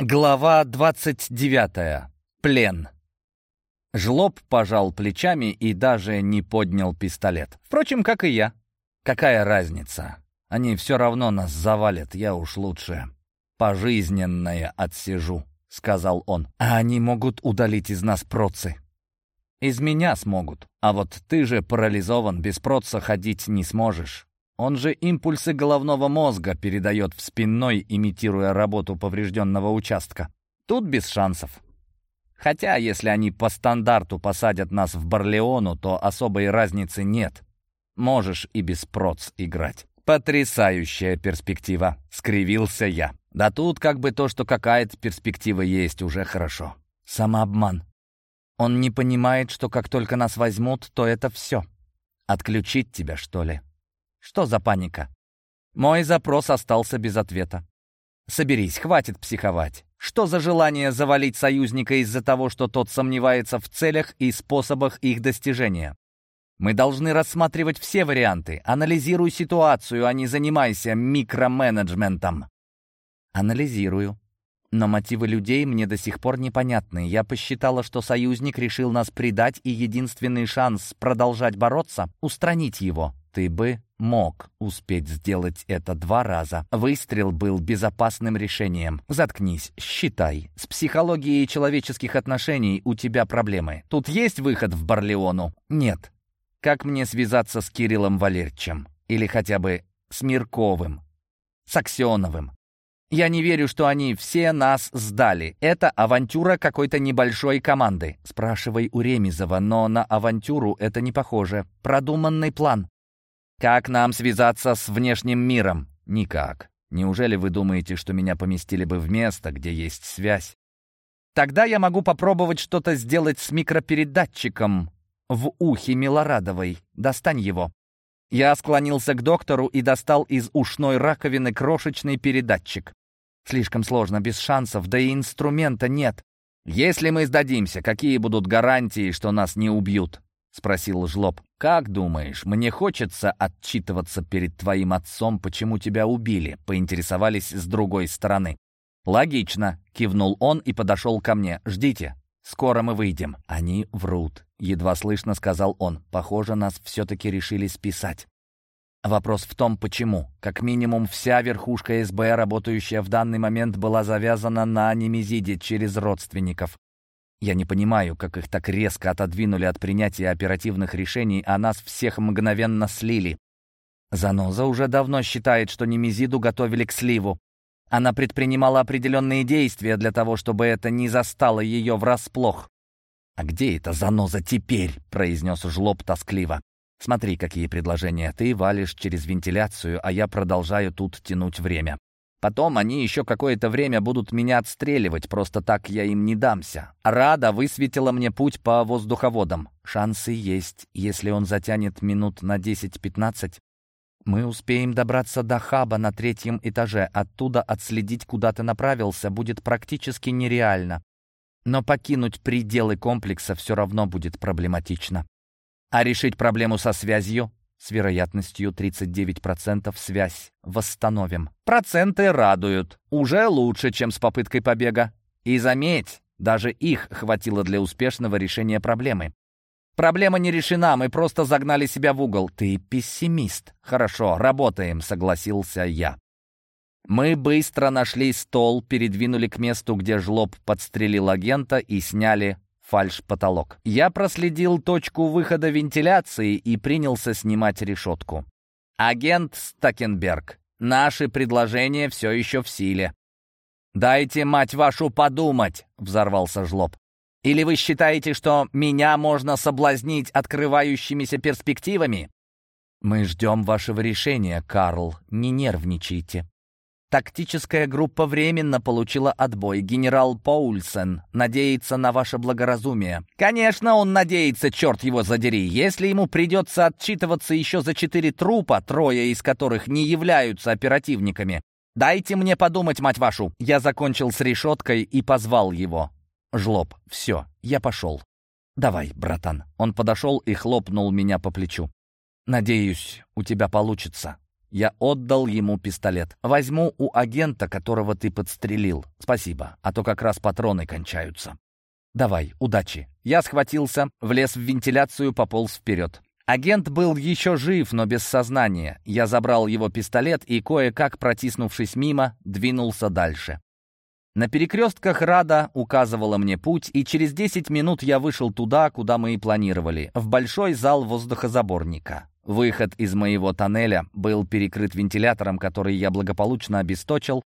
Глава 29. Плен. Жлоб пожал плечами и даже не поднял пистолет. Впрочем, как и я. Какая разница? Они все равно нас завалят, я уж лучше пожизненное отсижу, сказал он. А они могут удалить из нас процы. Из меня смогут. А вот ты же парализован, без проца ходить не сможешь. Он же импульсы головного мозга передает в спинной, имитируя работу поврежденного участка. Тут без шансов. Хотя, если они по стандарту посадят нас в Барлеону, то особой разницы нет. Можешь и без проц играть. «Потрясающая перспектива!» — скривился я. «Да тут как бы то, что какая-то перспектива есть, уже хорошо. Самообман. Он не понимает, что как только нас возьмут, то это все. Отключить тебя, что ли?» Что за паника? Мой запрос остался без ответа. Соберись, хватит психовать. Что за желание завалить союзника из-за того, что тот сомневается в целях и способах их достижения? Мы должны рассматривать все варианты. Анализируй ситуацию, а не занимайся микроменеджментом. Анализирую. Но мотивы людей мне до сих пор непонятны. Я посчитала, что союзник решил нас предать, и единственный шанс продолжать бороться — устранить его. Ты бы мог успеть сделать это два раза. Выстрел был безопасным решением. Заткнись, считай. С психологией человеческих отношений у тебя проблемы. Тут есть выход в Барлеону? Нет. Как мне связаться с Кириллом Валерьевичем? Или хотя бы с Мирковым? С Аксеновым? Я не верю, что они все нас сдали. Это авантюра какой-то небольшой команды. Спрашивай у Ремизова, но на авантюру это не похоже. Продуманный план. Как нам связаться с внешним миром? Никак. Неужели вы думаете, что меня поместили бы в место, где есть связь? Тогда я могу попробовать что-то сделать с микропередатчиком в ухе Милорадовой. Достань его. Я склонился к доктору и достал из ушной раковины крошечный передатчик. Слишком сложно, без шансов, да и инструмента нет. Если мы сдадимся, какие будут гарантии, что нас не убьют? — спросил Жлоб. «Как думаешь, мне хочется отчитываться перед твоим отцом, почему тебя убили?» — поинтересовались с другой стороны. «Логично», — кивнул он и подошел ко мне. «Ждите, скоро мы выйдем». «Они врут», — едва слышно сказал он. «Похоже, нас все-таки решили списать». Вопрос в том, почему. Как минимум, вся верхушка СБ, работающая в данный момент, была завязана на Немезиде через родственников. Я не понимаю, как их так резко отодвинули от принятия оперативных решений, а нас всех мгновенно слили. Заноза уже давно считает, что Немезиду готовили к сливу. Она предпринимала определенные действия для того, чтобы это не застало ее врасплох. «А где эта заноза теперь?» — произнес жлоб тоскливо. «Смотри, какие предложения. Ты валишь через вентиляцию, а я продолжаю тут тянуть время. Потом они еще какое-то время будут меня отстреливать, просто так я им не дамся. Рада высветила мне путь по воздуховодам. Шансы есть, если он затянет минут на 10-15. Мы успеем добраться до хаба на третьем этаже. Оттуда отследить, куда ты направился, будет практически нереально. Но покинуть пределы комплекса все равно будет проблематично. А решить проблему со связью с вероятностью 39% связь. Восстановим. Проценты радуют. Уже лучше, чем с попыткой побега. И заметь, даже их хватило для успешного решения проблемы. Проблема не решена, мы просто загнали себя в угол. Ты пессимист. Хорошо, работаем, согласился я. Мы быстро нашли стол, передвинули к месту, где жлоб подстрелил агента и сняли фальш-потолок. Я проследил точку выхода вентиляции и принялся снимать решетку. «Агент Стакенберг, наши предложения все еще в силе». «Дайте, мать вашу, подумать!» — взорвался жлоб. «Или вы считаете, что меня можно соблазнить открывающимися перспективами?» «Мы ждем вашего решения, Карл. Не нервничайте». Тактическая группа временно получила отбой. Генерал Поульсен надеется на ваше благоразумие. Конечно, он надеется, черт его задери. Если ему придется отчитываться еще за четыре трупа, трое из которых не являются оперативниками. Дайте мне подумать, мать вашу. Я закончил с решеткой и позвал его. Жлоб, все, я пошел. Давай, братан. Он подошел и хлопнул меня по плечу. Надеюсь, у тебя получится. Я отдал ему пистолет. «Возьму у агента, которого ты подстрелил. Спасибо, а то как раз патроны кончаются». «Давай, удачи». Я схватился, влез в вентиляцию, пополз вперед. Агент был еще жив, но без сознания. Я забрал его пистолет и, кое-как протиснувшись мимо, двинулся дальше. На перекрестках Рада указывала мне путь, и через 10 минут я вышел туда, куда мы и планировали, в большой зал воздухозаборника. Выход из моего тоннеля был перекрыт вентилятором, который я благополучно обесточил,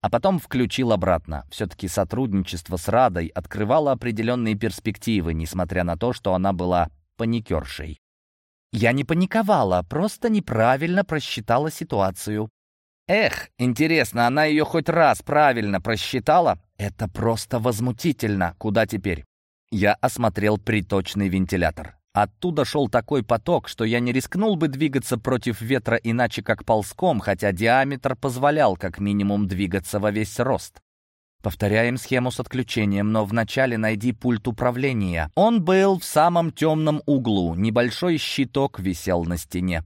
а потом включил обратно. Все-таки сотрудничество с Радой открывало определенные перспективы, несмотря на то, что она была паникершей. Я не паниковала, просто неправильно просчитала ситуацию. Эх, интересно, она ее хоть раз правильно просчитала? Это просто возмутительно. Куда теперь? Я осмотрел приточный вентилятор. Оттуда шел такой поток, что я не рискнул бы двигаться против ветра иначе как ползком, хотя диаметр позволял как минимум двигаться во весь рост. Повторяем схему с отключением, но вначале найди пульт управления. Он был в самом темном углу, небольшой щиток висел на стене.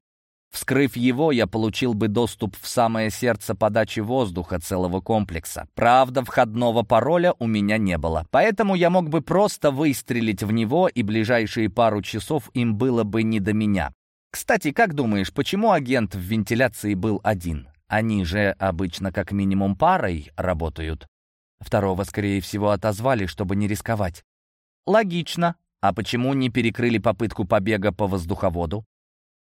Вскрыв его, я получил бы доступ в самое сердце подачи воздуха целого комплекса. Правда, входного пароля у меня не было. Поэтому я мог бы просто выстрелить в него, и ближайшие пару часов им было бы не до меня. Кстати, как думаешь, почему агент в вентиляции был один? Они же обычно как минимум парой работают. Второго, скорее всего, отозвали, чтобы не рисковать. Логично. А почему не перекрыли попытку побега по воздуховоду?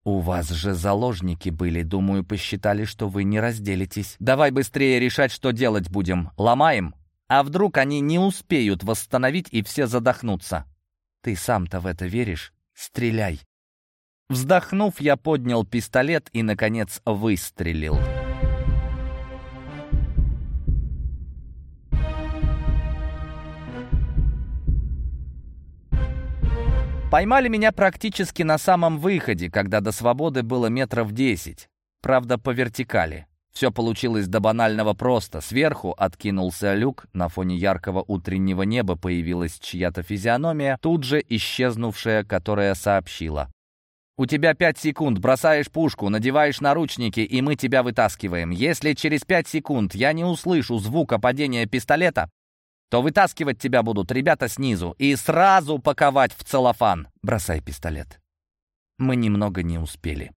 «У вас же заложники были. Думаю, посчитали, что вы не разделитесь. Давай быстрее решать, что делать будем. Ломаем? А вдруг они не успеют восстановить и все задохнутся? Ты сам-то в это веришь? Стреляй!» Вздохнув, я поднял пистолет и, наконец, выстрелил. Поймали меня практически на самом выходе, когда до свободы было метров десять. Правда, по вертикали. Все получилось до банального просто. Сверху откинулся люк, на фоне яркого утреннего неба появилась чья-то физиономия, тут же исчезнувшая, которая сообщила. «У тебя пять секунд, бросаешь пушку, надеваешь наручники, и мы тебя вытаскиваем. Если через пять секунд я не услышу звука падения пистолета, то вытаскивать тебя будут ребята снизу и сразу паковать в целлофан. Бросай пистолет. Мы немного не успели.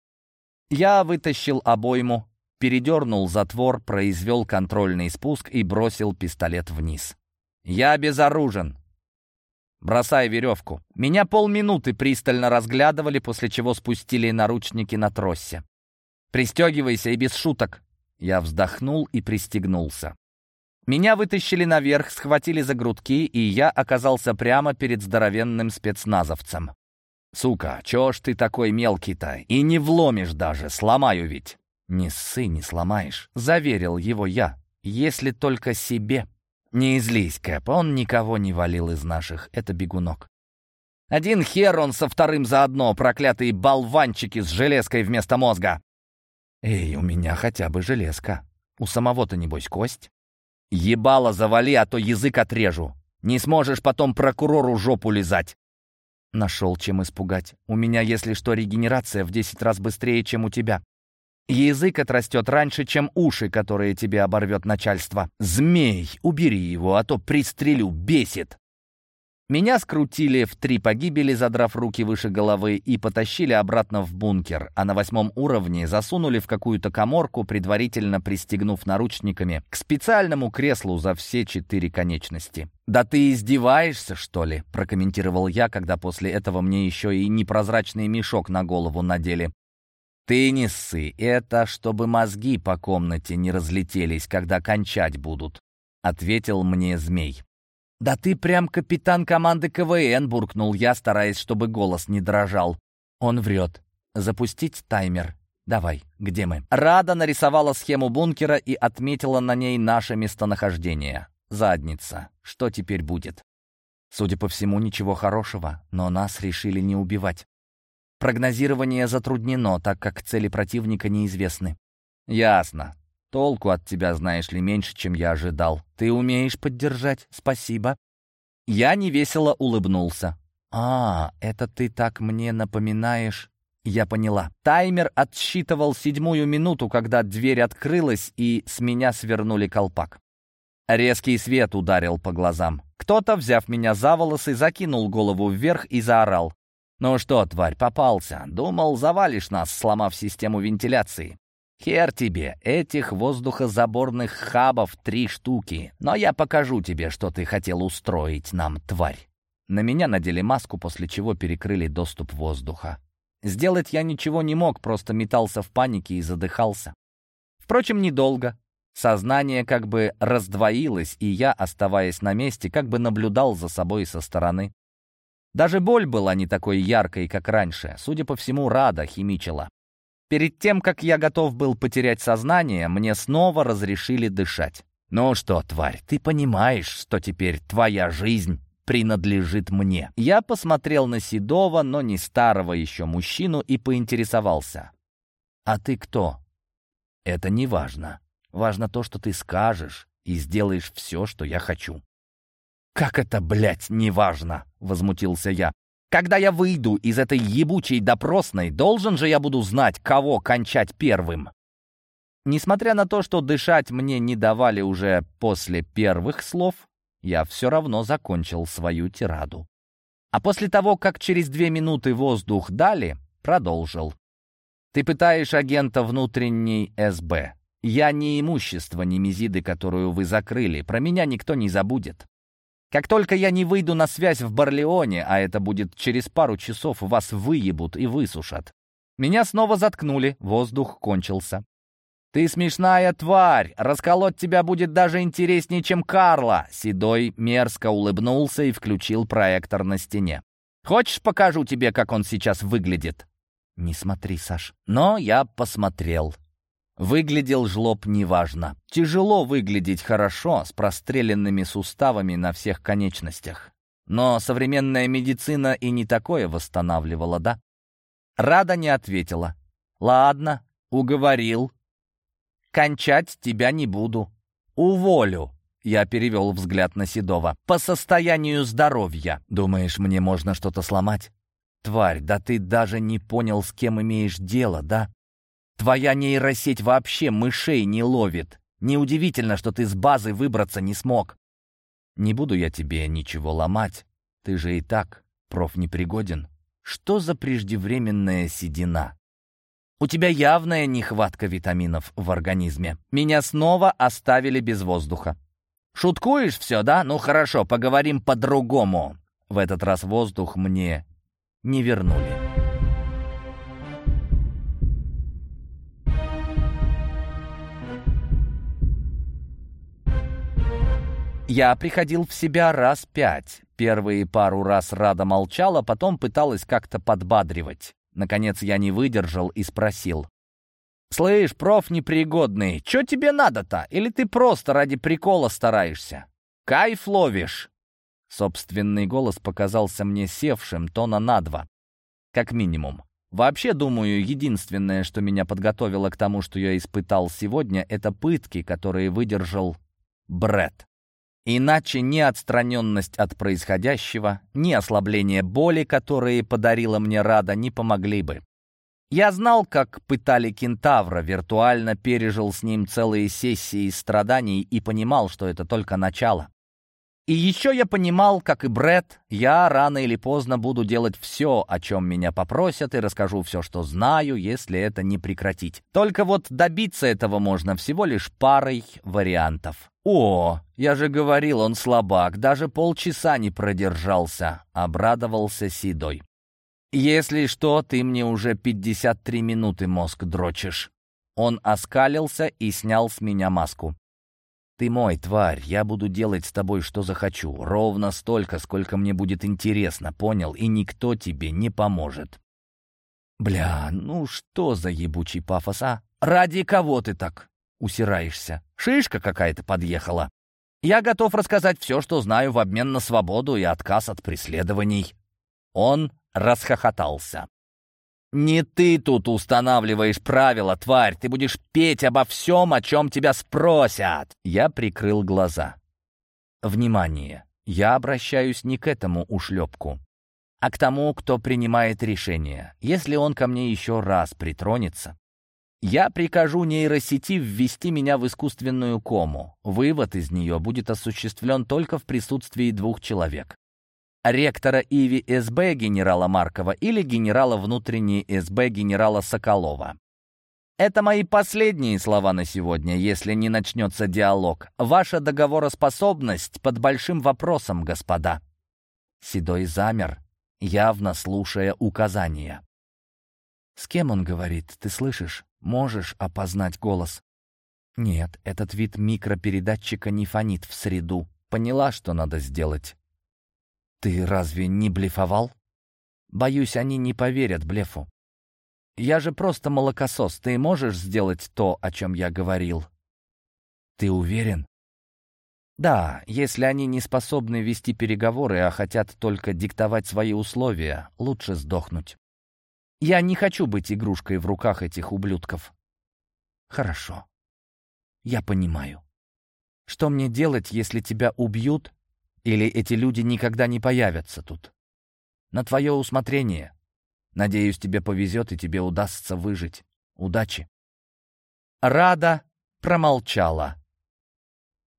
Я вытащил обойму, передернул затвор, произвел контрольный спуск и бросил пистолет вниз. «Я безоружен!» «Бросай веревку». Меня полминуты пристально разглядывали, после чего спустили наручники на тросе. «Пристегивайся и без шуток». Я вздохнул и пристегнулся. Меня вытащили наверх, схватили за грудки, и я оказался прямо перед здоровенным спецназовцем. «Сука, чё ж ты такой мелкий-то? И не вломишь даже, сломаю ведь!» «Не ссы, не сломаешь», — заверил его я, «если только себе». «Не излись, Кэп, он никого не валил из наших, это бегунок». «Один хер он со вторым заодно, проклятые болванчики с железкой вместо мозга!» «Эй, у меня хотя бы железка. У самого-то, небось, кость?» «Ебало завали, а то язык отрежу. Не сможешь потом прокурору жопу лизать». Нашел, чем испугать. У меня, если что, регенерация в десять раз быстрее, чем у тебя. Язык отрастет раньше, чем уши, которые тебе оборвет начальство. Змей, убери его, а то пристрелю, бесит. Меня скрутили в три погибели, задрав руки выше головы, и потащили обратно в бункер, а на восьмом уровне засунули в какую-то коморку, предварительно пристегнув наручниками к специальному креслу за все четыре конечности. «Да ты издеваешься, что ли?» — прокомментировал я, когда после этого мне еще и непрозрачный мешок на голову надели. «Ты не ссы, это чтобы мозги по комнате не разлетелись, когда кончать будут», — ответил мне змей. «Да ты прям капитан команды КВН», — буркнул я, стараясь, чтобы голос не дрожал. Он врет. «Запустить таймер. Давай, где мы?» Рада нарисовала схему бункера и отметила на ней наше местонахождение. Задница. Что теперь будет? Судя по всему, ничего хорошего, но нас решили не убивать. Прогнозирование затруднено, так как цели противника неизвестны. «Ясно. Толку от тебя, знаешь ли, меньше, чем я ожидал. Ты умеешь поддержать, спасибо». Я невесело улыбнулся. «А, это ты так мне напоминаешь Я поняла. Таймер отсчитывал седьмую минуту, когда дверь открылась, и с меня свернули колпак. Резкий свет ударил по глазам. Кто-то, взяв меня за волосы, закинул голову вверх и заорал. «Ну что, тварь, попался. Думал, завалишь нас, сломав систему вентиляции. Хер тебе, этих воздухозаборных хабов три штуки. Но я покажу тебе, что ты хотел устроить нам, тварь». На меня надели маску, после чего перекрыли доступ воздуха. Сделать я ничего не мог, просто метался в панике и задыхался. Впрочем, недолго. Сознание как бы раздвоилось, и я, оставаясь на месте, как бы наблюдал за собой со стороны. Даже боль была не такой яркой, как раньше. Судя по всему, Рада химичила. Перед тем, как я готов был потерять сознание, мне снова разрешили дышать. «Ну что, тварь, ты понимаешь, что теперь твоя жизнь принадлежит мне?» Я посмотрел на седого, но не старого еще мужчину и поинтересовался. «А ты кто?» «Это не важно. Важно то, что ты скажешь и сделаешь все, что я хочу». «Как это, блядь, неважно?» — возмутился я. «Когда я выйду из этой ебучей допросной, должен же я буду знать, кого кончать первым». Несмотря на то, что дышать мне не давали уже после первых слов, я все равно закончил свою тираду. А после того, как через две минуты воздух дали, продолжил. «Ты пытаешь агента внутренней СБ. Я не имущество Немезиды, которую вы закрыли. Про меня никто не забудет. Как только я не выйду на связь в Барлеоне, а это будет через пару часов, вас выебут и высушат. Меня снова заткнули, воздух кончился. «Ты смешная тварь! Расколоть тебя будет даже интереснее, чем Карла!» Седой мерзко улыбнулся и включил проектор на стене. «Хочешь, покажу тебе, как он сейчас выглядит?» «Не смотри, Саш». Но я посмотрел. Выглядел жлоб неважно. Тяжело выглядеть хорошо, с простреленными суставами на всех конечностях. Но современная медицина и не такое восстанавливала, да? Рада не ответила. «Ладно, уговорил. Кончать тебя не буду. Уволю». Я перевел взгляд на Седова. «По состоянию здоровья. Думаешь, мне можно что-то сломать?» «Тварь, да ты даже не понял, с кем имеешь дело, да? Твоя нейросеть вообще мышей не ловит. Неудивительно, что ты с базы выбраться не смог. Не буду я тебе ничего ломать. Ты же и так профнепригоден. Что за преждевременная седина? У тебя явная нехватка витаминов в организме. Меня снова оставили без воздуха. Шуткуешь все, да? Ну хорошо, поговорим по-другому. В этот раз воздух мне не вернули. Я приходил в себя раз пять. Первые пару раз Рада молчала, потом пыталась как-то подбадривать. Наконец я не выдержал и спросил. «Слышь, проф непригодный, что тебе надо-то? Или ты просто ради прикола стараешься? Кайф ловишь?» Собственный голос показался мне севшим тона на два. Как минимум. Вообще, думаю, единственное, что меня подготовило к тому, что я испытал сегодня, это пытки, которые выдержал Бред. Иначе ни отстраненность от происходящего, ни ослабление боли, которые подарила мне Рада, не помогли бы. Я знал, как пытали кентавра, виртуально пережил с ним целые сессии страданий и понимал, что это только начало. И еще я понимал, как и Бред, я рано или поздно буду делать все, о чем меня попросят, и расскажу все, что знаю, если это не прекратить. Только вот добиться этого можно всего лишь парой вариантов. «О, я же говорил, он слабак, даже полчаса не продержался», — обрадовался Сидой. «Если что, ты мне уже 53 минуты мозг дрочишь». Он оскалился и снял с меня маску. «Ты мой, тварь, я буду делать с тобой, что захочу, ровно столько, сколько мне будет интересно, понял? И никто тебе не поможет». «Бля, ну что за ебучий пафос, а? Ради кого ты так усираешься? Шишка какая-то подъехала. Я готов рассказать все, что знаю в обмен на свободу и отказ от преследований». Он расхохотался. «Не ты тут устанавливаешь правила, тварь. Ты будешь петь обо всем, о чем тебя спросят!» Я прикрыл глаза. «Внимание! Я обращаюсь не к этому ушлепку, а к тому, кто принимает решение. Если он ко мне еще раз притронется, я прикажу нейросети ввести меня в искусственную кому. Вывод из нее будет осуществлен только в присутствии двух человек. Ректора Иви СБ генерала Маркова или генерала внутренней СБ генерала Соколова. Это мои последние слова на сегодня, если не начнется диалог. Ваша договороспособность под большим вопросом, господа. Седой замер, явно слушая указания. «С кем он говорит, ты слышишь? Можешь опознать голос?» «Нет, этот вид микропередатчика не фонит в среду. Поняла, что надо сделать». «Ты разве не блефовал?» «Боюсь, они не поверят блефу. Я же просто молокосос. Ты можешь сделать то, о чем я говорил?» «Ты уверен?» «Да, если они не способны вести переговоры, а хотят только диктовать свои условия, лучше сдохнуть». Я не хочу быть игрушкой в руках этих ублюдков. Хорошо. Я понимаю. Что мне делать, если тебя убьют, или эти люди никогда не появятся тут? На твое усмотрение. Надеюсь, тебе повезет, и тебе удастся выжить. Удачи. Рада промолчала.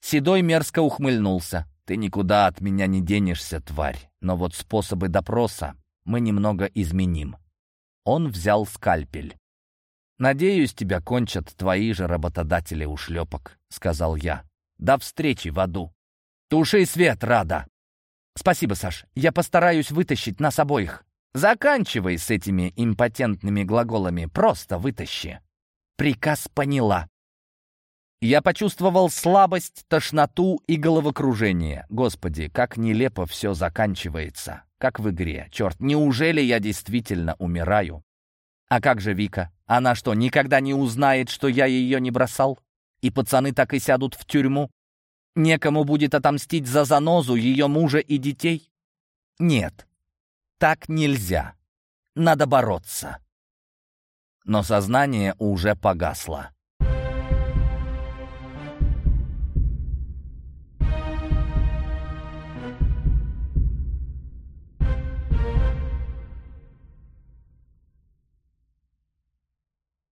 Седой мерзко ухмыльнулся. «Ты никуда от меня не денешься, тварь. Но вот способы допроса мы немного изменим». Он взял скальпель. «Надеюсь, тебя кончат твои же работодатели ушлепок», — сказал я. «До встречи в аду». «Туши свет, Рада!» «Спасибо, Саш. Я постараюсь вытащить нас обоих». «Заканчивай с этими импотентными глаголами. Просто вытащи». Приказ поняла. Я почувствовал слабость, тошноту и головокружение. Господи, как нелепо все заканчивается. Как в игре. Черт, неужели я действительно умираю? А как же Вика? Она что, никогда не узнает, что я ее не бросал? И пацаны так и сядут в тюрьму? Некому будет отомстить за занозу ее мужа и детей? Нет, так нельзя. Надо бороться. Но сознание уже погасло.